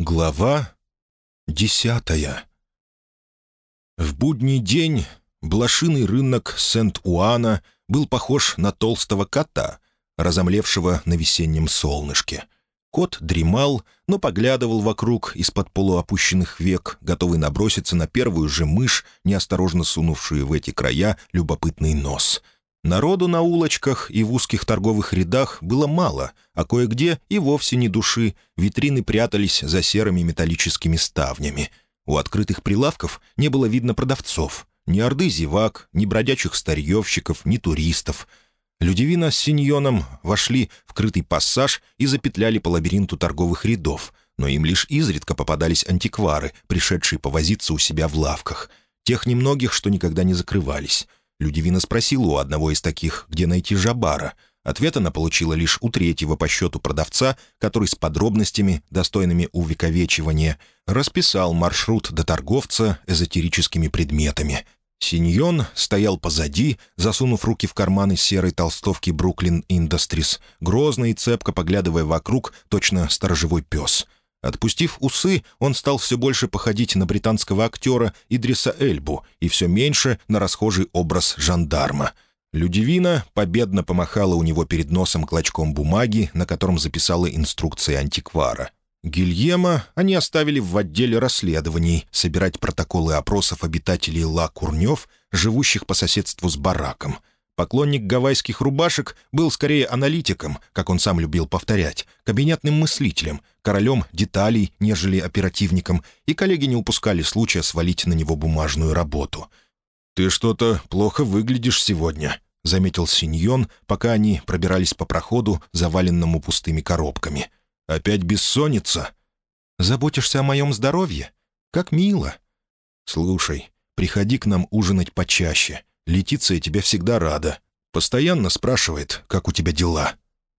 Глава десятая В будний день блошиный рынок Сент-Уана был похож на толстого кота, разомлевшего на весеннем солнышке. Кот дремал, но поглядывал вокруг из-под полуопущенных век, готовый наброситься на первую же мышь, неосторожно сунувшую в эти края любопытный нос — Народу на улочках и в узких торговых рядах было мало, а кое-где и вовсе не души, витрины прятались за серыми металлическими ставнями. У открытых прилавков не было видно продавцов, ни орды зевак, ни бродячих старьевщиков, ни туристов. Людивина с Синьоном вошли в крытый пассаж и запетляли по лабиринту торговых рядов, но им лишь изредка попадались антиквары, пришедшие повозиться у себя в лавках. Тех немногих, что никогда не закрывались. Людивина спросила у одного из таких, где найти Жабара. Ответ она получила лишь у третьего по счету продавца, который с подробностями, достойными увековечивания, расписал маршрут до торговца эзотерическими предметами. Синьон стоял позади, засунув руки в карманы серой толстовки «Бруклин Industries, грозно и цепко поглядывая вокруг, точно сторожевой пес — Отпустив усы, он стал все больше походить на британского актера Идриса Эльбу и все меньше на расхожий образ жандарма. Людивина победно помахала у него перед носом клочком бумаги, на котором записала инструкции антиквара. Гильема они оставили в отделе расследований собирать протоколы опросов обитателей Ла Курнев, живущих по соседству с бараком — Поклонник гавайских рубашек был скорее аналитиком, как он сам любил повторять, кабинетным мыслителем, королем деталей, нежели оперативником, и коллеги не упускали случая свалить на него бумажную работу. «Ты что-то плохо выглядишь сегодня», — заметил Синьон, пока они пробирались по проходу, заваленному пустыми коробками. «Опять бессонница?» «Заботишься о моем здоровье? Как мило!» «Слушай, приходи к нам ужинать почаще. Летиция тебя всегда рада. Постоянно спрашивает, как у тебя дела».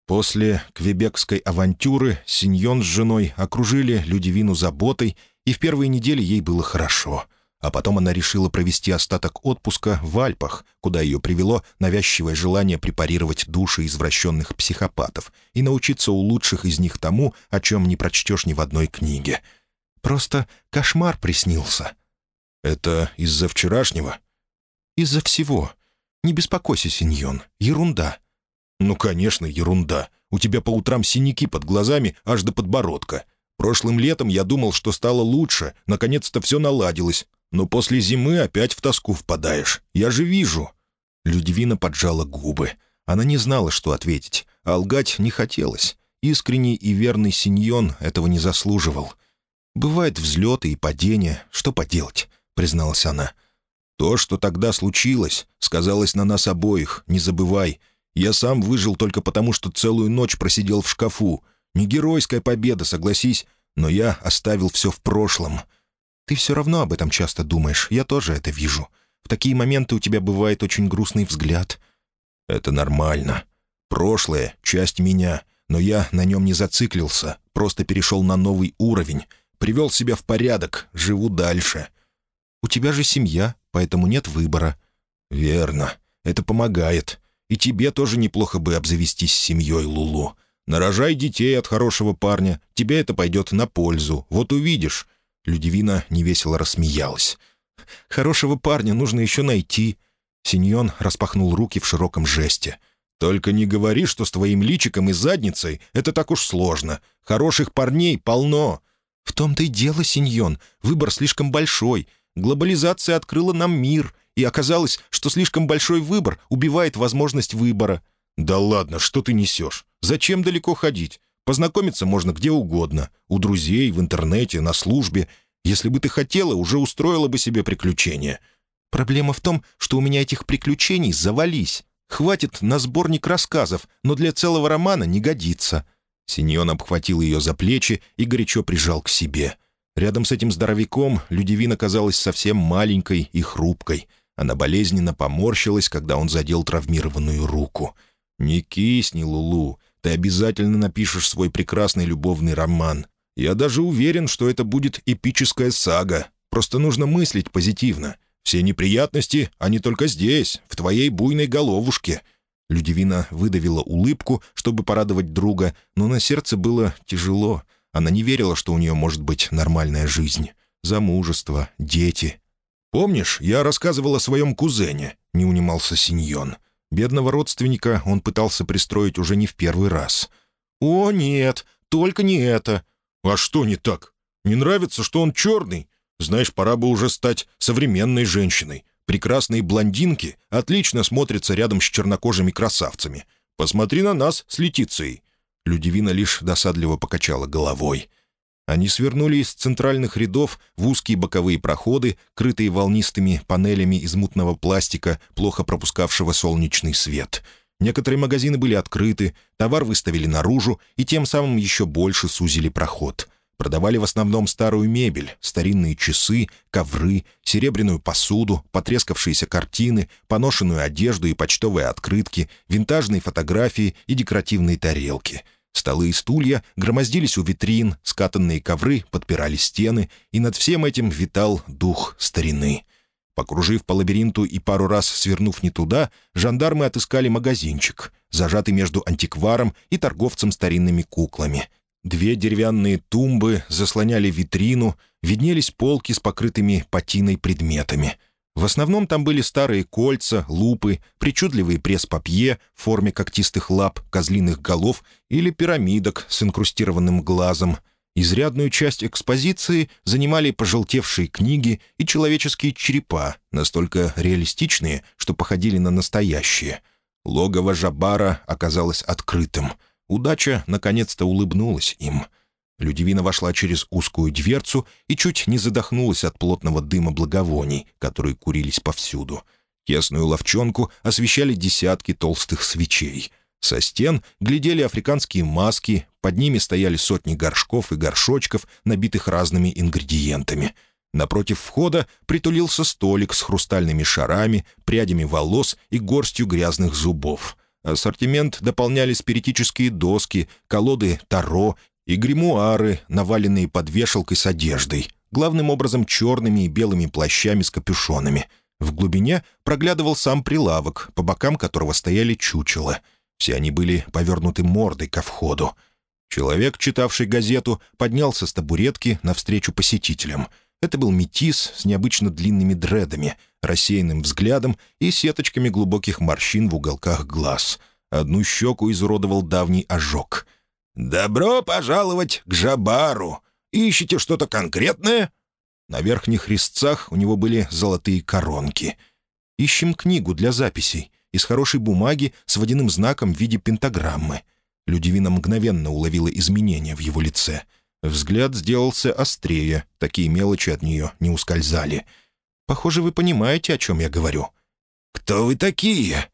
После квебекской авантюры Синьон с женой окружили Людивину заботой, и в первые недели ей было хорошо. А потом она решила провести остаток отпуска в Альпах, куда ее привело навязчивое желание препарировать души извращенных психопатов и научиться у лучших из них тому, о чем не прочтешь ни в одной книге. Просто кошмар приснился. «Это из-за вчерашнего?» «Из-за всего. Не беспокойся, Синьон. Ерунда». «Ну, конечно, ерунда. У тебя по утрам синяки под глазами аж до подбородка. Прошлым летом я думал, что стало лучше, наконец-то все наладилось. Но после зимы опять в тоску впадаешь. Я же вижу». Людивина поджала губы. Она не знала, что ответить, а лгать не хотелось. Искренний и верный Синьон этого не заслуживал. «Бывают взлеты и падения, что поделать», — призналась она. То, что тогда случилось, сказалось на нас обоих, не забывай. Я сам выжил только потому, что целую ночь просидел в шкафу. Не геройская победа, согласись, но я оставил все в прошлом. Ты все равно об этом часто думаешь, я тоже это вижу. В такие моменты у тебя бывает очень грустный взгляд. Это нормально. Прошлое — часть меня, но я на нем не зациклился, просто перешел на новый уровень, привел себя в порядок, живу дальше. У тебя же семья, поэтому нет выбора». «Верно. Это помогает. И тебе тоже неплохо бы обзавестись семьей, Лулу. Нарожай детей от хорошего парня, тебе это пойдет на пользу. Вот увидишь». Людивина невесело рассмеялась. «Хорошего парня нужно еще найти». Синьон распахнул руки в широком жесте. «Только не говори, что с твоим личиком и задницей это так уж сложно. Хороших парней полно». «В том-то и дело, Синьон. Выбор слишком большой. Глобализация открыла нам мир, и оказалось, что слишком большой выбор убивает возможность выбора». «Да ладно, что ты несешь? Зачем далеко ходить? Познакомиться можно где угодно. У друзей, в интернете, на службе. Если бы ты хотела, уже устроила бы себе приключения». «Проблема в том, что у меня этих приключений завались. Хватит на сборник рассказов, но для целого романа не годится». Синьон обхватил ее за плечи и горячо прижал к себе. Рядом с этим здоровяком Людивина казалась совсем маленькой и хрупкой. Она болезненно поморщилась, когда он задел травмированную руку. «Не кисни, Лулу, ты обязательно напишешь свой прекрасный любовный роман. Я даже уверен, что это будет эпическая сага. Просто нужно мыслить позитивно. Все неприятности, они только здесь, в твоей буйной головушке». Людивина выдавила улыбку, чтобы порадовать друга, но на сердце было тяжело — Она не верила, что у нее может быть нормальная жизнь. Замужество, дети. «Помнишь, я рассказывал о своем кузене?» — не унимался Синьон. Бедного родственника он пытался пристроить уже не в первый раз. «О, нет, только не это». «А что не так? Не нравится, что он черный? Знаешь, пора бы уже стать современной женщиной. Прекрасные блондинки отлично смотрятся рядом с чернокожими красавцами. Посмотри на нас с Летицией». Людивина лишь досадливо покачала головой. Они свернули из центральных рядов в узкие боковые проходы, крытые волнистыми панелями из мутного пластика, плохо пропускавшего солнечный свет. Некоторые магазины были открыты, товар выставили наружу и тем самым еще больше сузили проход — Продавали в основном старую мебель, старинные часы, ковры, серебряную посуду, потрескавшиеся картины, поношенную одежду и почтовые открытки, винтажные фотографии и декоративные тарелки. Столы и стулья громоздились у витрин, скатанные ковры подпирали стены, и над всем этим витал дух старины. Покружив по лабиринту и пару раз свернув не туда, жандармы отыскали магазинчик, зажатый между антикваром и торговцем старинными куклами — Две деревянные тумбы заслоняли витрину, виднелись полки с покрытыми патиной предметами. В основном там были старые кольца, лупы, причудливые пресс-папье в форме когтистых лап, козлиных голов или пирамидок с инкрустированным глазом. Изрядную часть экспозиции занимали пожелтевшие книги и человеческие черепа, настолько реалистичные, что походили на настоящие. Логово Жабара оказалось открытым — Удача наконец-то улыбнулась им. Людивина вошла через узкую дверцу и чуть не задохнулась от плотного дыма благовоний, которые курились повсюду. Тесную ловчонку освещали десятки толстых свечей. Со стен глядели африканские маски, под ними стояли сотни горшков и горшочков, набитых разными ингредиентами. Напротив входа притулился столик с хрустальными шарами, прядями волос и горстью грязных зубов — Ассортимент дополняли спиритические доски, колоды таро и гримуары, наваленные под вешалкой с одеждой, главным образом черными и белыми плащами с капюшонами. В глубине проглядывал сам прилавок, по бокам которого стояли чучела. Все они были повернуты мордой ко входу. Человек, читавший газету, поднялся с табуретки навстречу посетителям — это был метис с необычно длинными дредами, рассеянным взглядом и сеточками глубоких морщин в уголках глаз. Одну щеку изуродовал давний ожог. «Добро пожаловать к Жабару! Ищете что-то конкретное?» На верхних резцах у него были золотые коронки. «Ищем книгу для записей из хорошей бумаги с водяным знаком в виде пентаграммы». Людивина мгновенно уловила изменения в его лице — Взгляд сделался острее, такие мелочи от нее не ускользали. «Похоже, вы понимаете, о чем я говорю». «Кто вы такие?»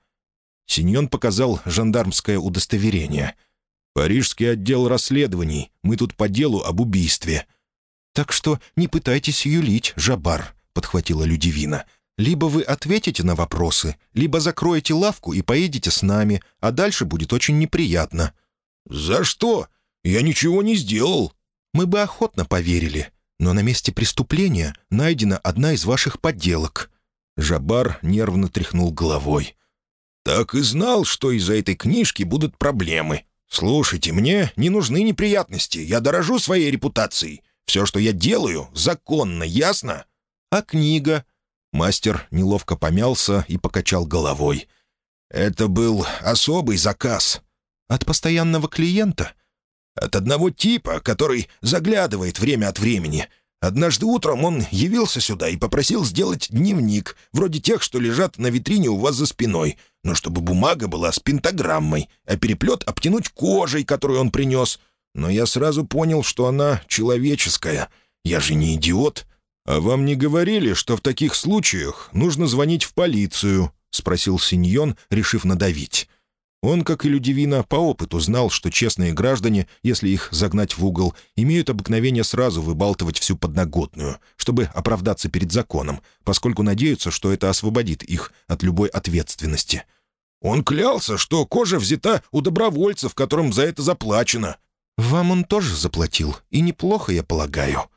Синьон показал жандармское удостоверение. «Парижский отдел расследований. Мы тут по делу об убийстве». «Так что не пытайтесь юлить, Жабар», — подхватила Людивина. «Либо вы ответите на вопросы, либо закроете лавку и поедете с нами, а дальше будет очень неприятно». «За что? Я ничего не сделал», мы бы охотно поверили, но на месте преступления найдена одна из ваших подделок». Жабар нервно тряхнул головой. «Так и знал, что из-за этой книжки будут проблемы. Слушайте, мне не нужны неприятности, я дорожу своей репутацией. Все, что я делаю, законно, ясно?» «А книга?» Мастер неловко помялся и покачал головой. «Это был особый заказ». «От постоянного клиента?» От одного типа, который заглядывает время от времени. Однажды утром он явился сюда и попросил сделать дневник, вроде тех, что лежат на витрине у вас за спиной, но чтобы бумага была с пентаграммой, а переплет обтянуть кожей, которую он принес. Но я сразу понял, что она человеческая. Я же не идиот. «А вам не говорили, что в таких случаях нужно звонить в полицию?» — спросил Синьон, решив надавить. Он, как и Людивина, по опыту знал, что честные граждане, если их загнать в угол, имеют обыкновение сразу выбалтывать всю подноготную, чтобы оправдаться перед законом, поскольку надеются, что это освободит их от любой ответственности. «Он клялся, что кожа взята у добровольцев, которым за это заплачено». «Вам он тоже заплатил, и неплохо, я полагаю».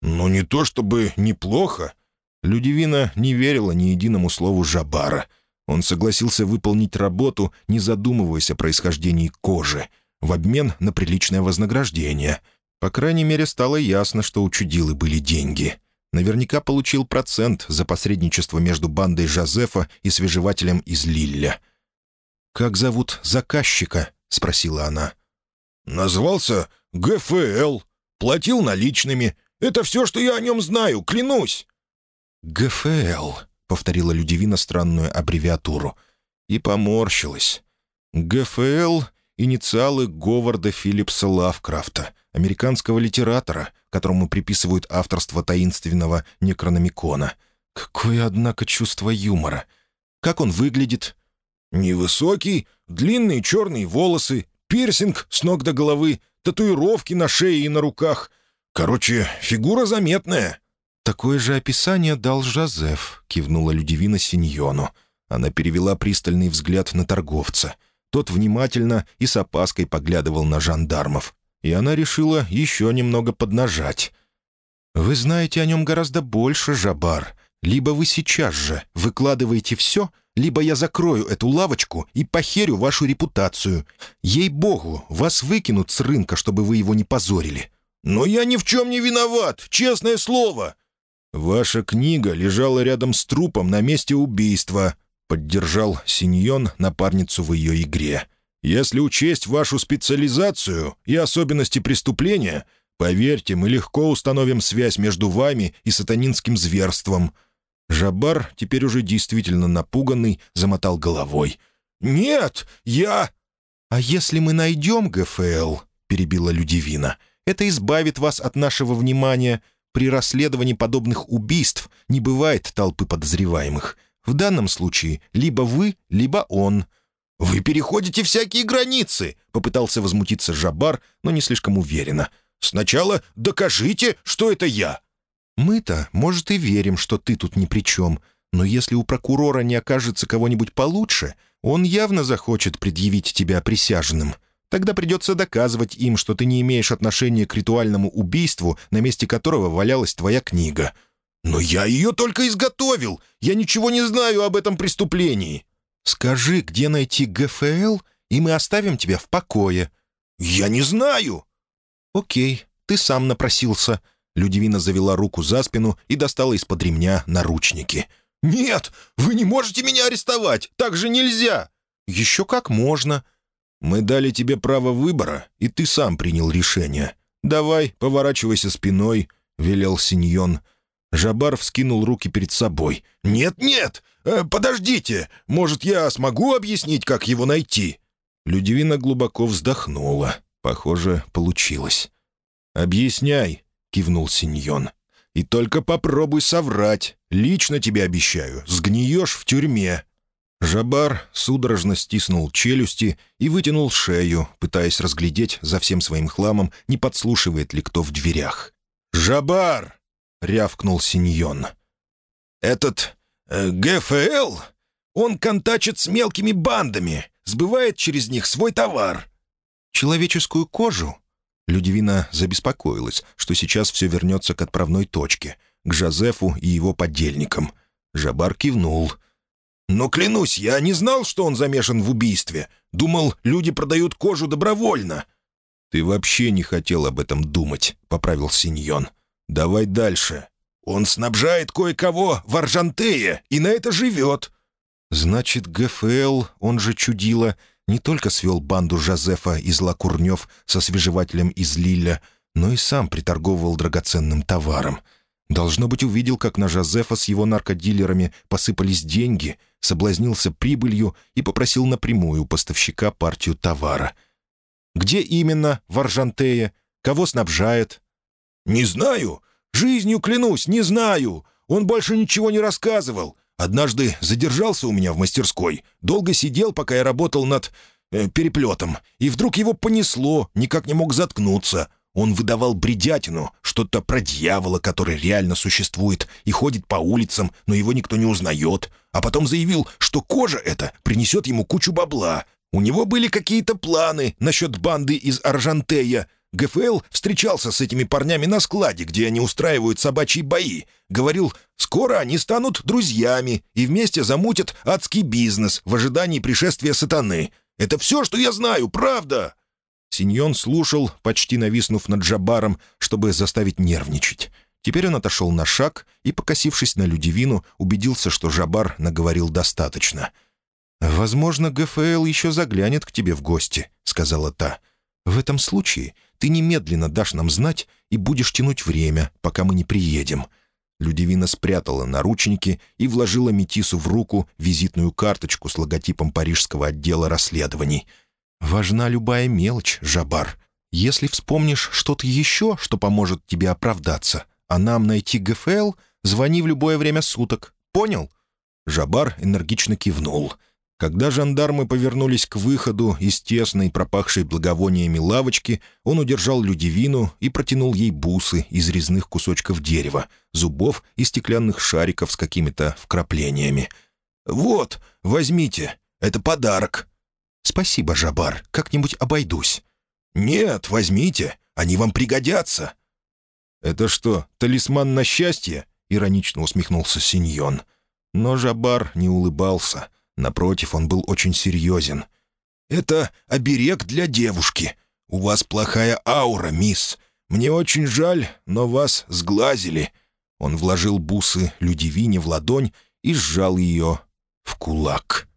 «Ну, не то чтобы неплохо». Людивина не верила ни единому слову Жабара — он согласился выполнить работу, не задумываясь о происхождении кожи, в обмен на приличное вознаграждение. По крайней мере, стало ясно, что у чудилы были деньги. Наверняка получил процент за посредничество между бандой Жозефа и свежевателем из Лилля. «Как зовут заказчика?» — спросила она. «Назвался ГФЛ. Платил наличными. Это все, что я о нем знаю, клянусь». «ГФЛ», — повторила Людивина странную аббревиатуру. И поморщилась. «ГФЛ — инициалы Говарда Филлипса Лавкрафта, американского литератора, которому приписывают авторство таинственного Некрономикона. Какое, однако, чувство юмора. Как он выглядит?» «Невысокий, длинные черные волосы, пирсинг с ног до головы, татуировки на шее и на руках. Короче, фигура заметная». «Такое же описание дал Жозеф», — кивнула Людивина Синьону. Она перевела пристальный взгляд на торговца. Тот внимательно и с опаской поглядывал на жандармов. И она решила еще немного поднажать. «Вы знаете о нем гораздо больше, Жабар. Либо вы сейчас же выкладываете все, либо я закрою эту лавочку и похерю вашу репутацию. Ей-богу, вас выкинут с рынка, чтобы вы его не позорили». «Но я ни в чем не виноват, честное слово!» «Ваша книга лежала рядом с трупом на месте убийства», — поддержал Синьон напарницу в ее игре. «Если учесть вашу специализацию и особенности преступления, поверьте, мы легко установим связь между вами и сатанинским зверством». Жабар, теперь уже действительно напуганный, замотал головой. «Нет, я...» «А если мы найдем ГФЛ?» — перебила Людивина. «Это избавит вас от нашего внимания. При расследовании подобных убийств не бывает толпы подозреваемых. В данном случае либо вы, либо он». «Вы переходите всякие границы!» — попытался возмутиться Жабар, но не слишком уверенно. «Сначала докажите, что это я!» «Мы-то, может, и верим, что ты тут ни при чем, но если у прокурора не окажется кого-нибудь получше, он явно захочет предъявить тебя присяжным. Тогда придется доказывать им, что ты не имеешь отношения к ритуальному убийству, на месте которого валялась твоя книга». «Но я ее только изготовил! Я ничего не знаю об этом преступлении!» «Скажи, где найти ГФЛ, и мы оставим тебя в покое». «Я не знаю!» «Окей, ты сам напросился». Людивина завела руку за спину и достала из-под ремня наручники. «Нет, вы не можете меня арестовать! Так же нельзя!» «Еще как можно. Мы дали тебе право выбора, и ты сам принял решение. Давай, поворачивайся спиной», — велел Синьон. Жабар вскинул руки перед собой. «Нет-нет! Э, подождите! Может, я смогу объяснить, как его найти?» Людивина глубоко вздохнула. Похоже, получилось. «Объясняй», — кивнул Синьон. «И только попробуй соврать. Лично тебе обещаю, сгниешь в тюрьме». Жабар судорожно стиснул челюсти и вытянул шею, пытаясь разглядеть за всем своим хламом, не подслушивает ли кто в дверях. «Жабар!» — рявкнул Синьон. «Этот э, ГФЛ, он контачит с мелкими бандами, сбывает через них свой товар». «Человеческую кожу?» Людивина забеспокоилась, что сейчас все вернется к отправной точке, к Жозефу и его подельникам. Жабар кивнул — но, клянусь, я не знал, что он замешан в убийстве. Думал, люди продают кожу добровольно». «Ты вообще не хотел об этом думать», — поправил Синьон. «Давай дальше». «Он снабжает кое-кого в Аржантее и на это живет». «Значит, ГФЛ, он же чудило, не только свел банду Жозефа из Лакурнев со свежевателем из Лиля, но и сам приторговывал драгоценным товаром. Должно быть, увидел, как на Жозефа с его наркодилерами посыпались деньги, соблазнился прибылью и попросил напрямую у поставщика партию товара. «Где именно, в Аржантее? Кого снабжает?» «Не знаю. Жизнью клянусь, не знаю. Он больше ничего не рассказывал. Однажды задержался у меня в мастерской. Долго сидел, пока я работал над э, переплетом. И вдруг его понесло, никак не мог заткнуться. Он выдавал бредятину, что-то про дьявола, который реально существует и ходит по улицам, но его никто не узнает. А потом заявил, что кожа эта принесет ему кучу бабла. У него были какие-то планы насчет банды из Аржантея. ГФЛ встречался с этими парнями на складе, где они устраивают собачьи бои. Говорил, скоро они станут друзьями и вместе замутят адский бизнес в ожидании пришествия сатаны. Это все, что я знаю, правда?» Синьон слушал, почти нависнув над Джабаром, чтобы заставить нервничать. Теперь он отошел на шаг и, покосившись на Людивину, убедился, что Жабар наговорил достаточно. «Возможно, ГФЛ еще заглянет к тебе в гости», — сказала та. «В этом случае ты немедленно дашь нам знать и будешь тянуть время, пока мы не приедем». Людивина спрятала наручники и вложила Метису в руку визитную карточку с логотипом парижского отдела расследований. «Важна любая мелочь, Жабар. Если вспомнишь что-то еще, что поможет тебе оправдаться, а нам найти ГФЛ, звони в любое время суток. Понял?» Жабар энергично кивнул — когда жандармы повернулись к выходу из тесной, пропахшей благовониями лавочки, он удержал Людивину и протянул ей бусы из резных кусочков дерева, зубов и стеклянных шариков с какими-то вкраплениями. «Вот, возьмите, это подарок». «Спасибо, Жабар, как-нибудь обойдусь». «Нет, возьмите, они вам пригодятся». «Это что, талисман на счастье?» — иронично усмехнулся Синьон. Но Жабар не улыбался — Напротив, он был очень серьезен. «Это оберег для девушки. У вас плохая аура, мисс. Мне очень жаль, но вас сглазили». Он вложил бусы Людивине в ладонь и сжал ее в кулак.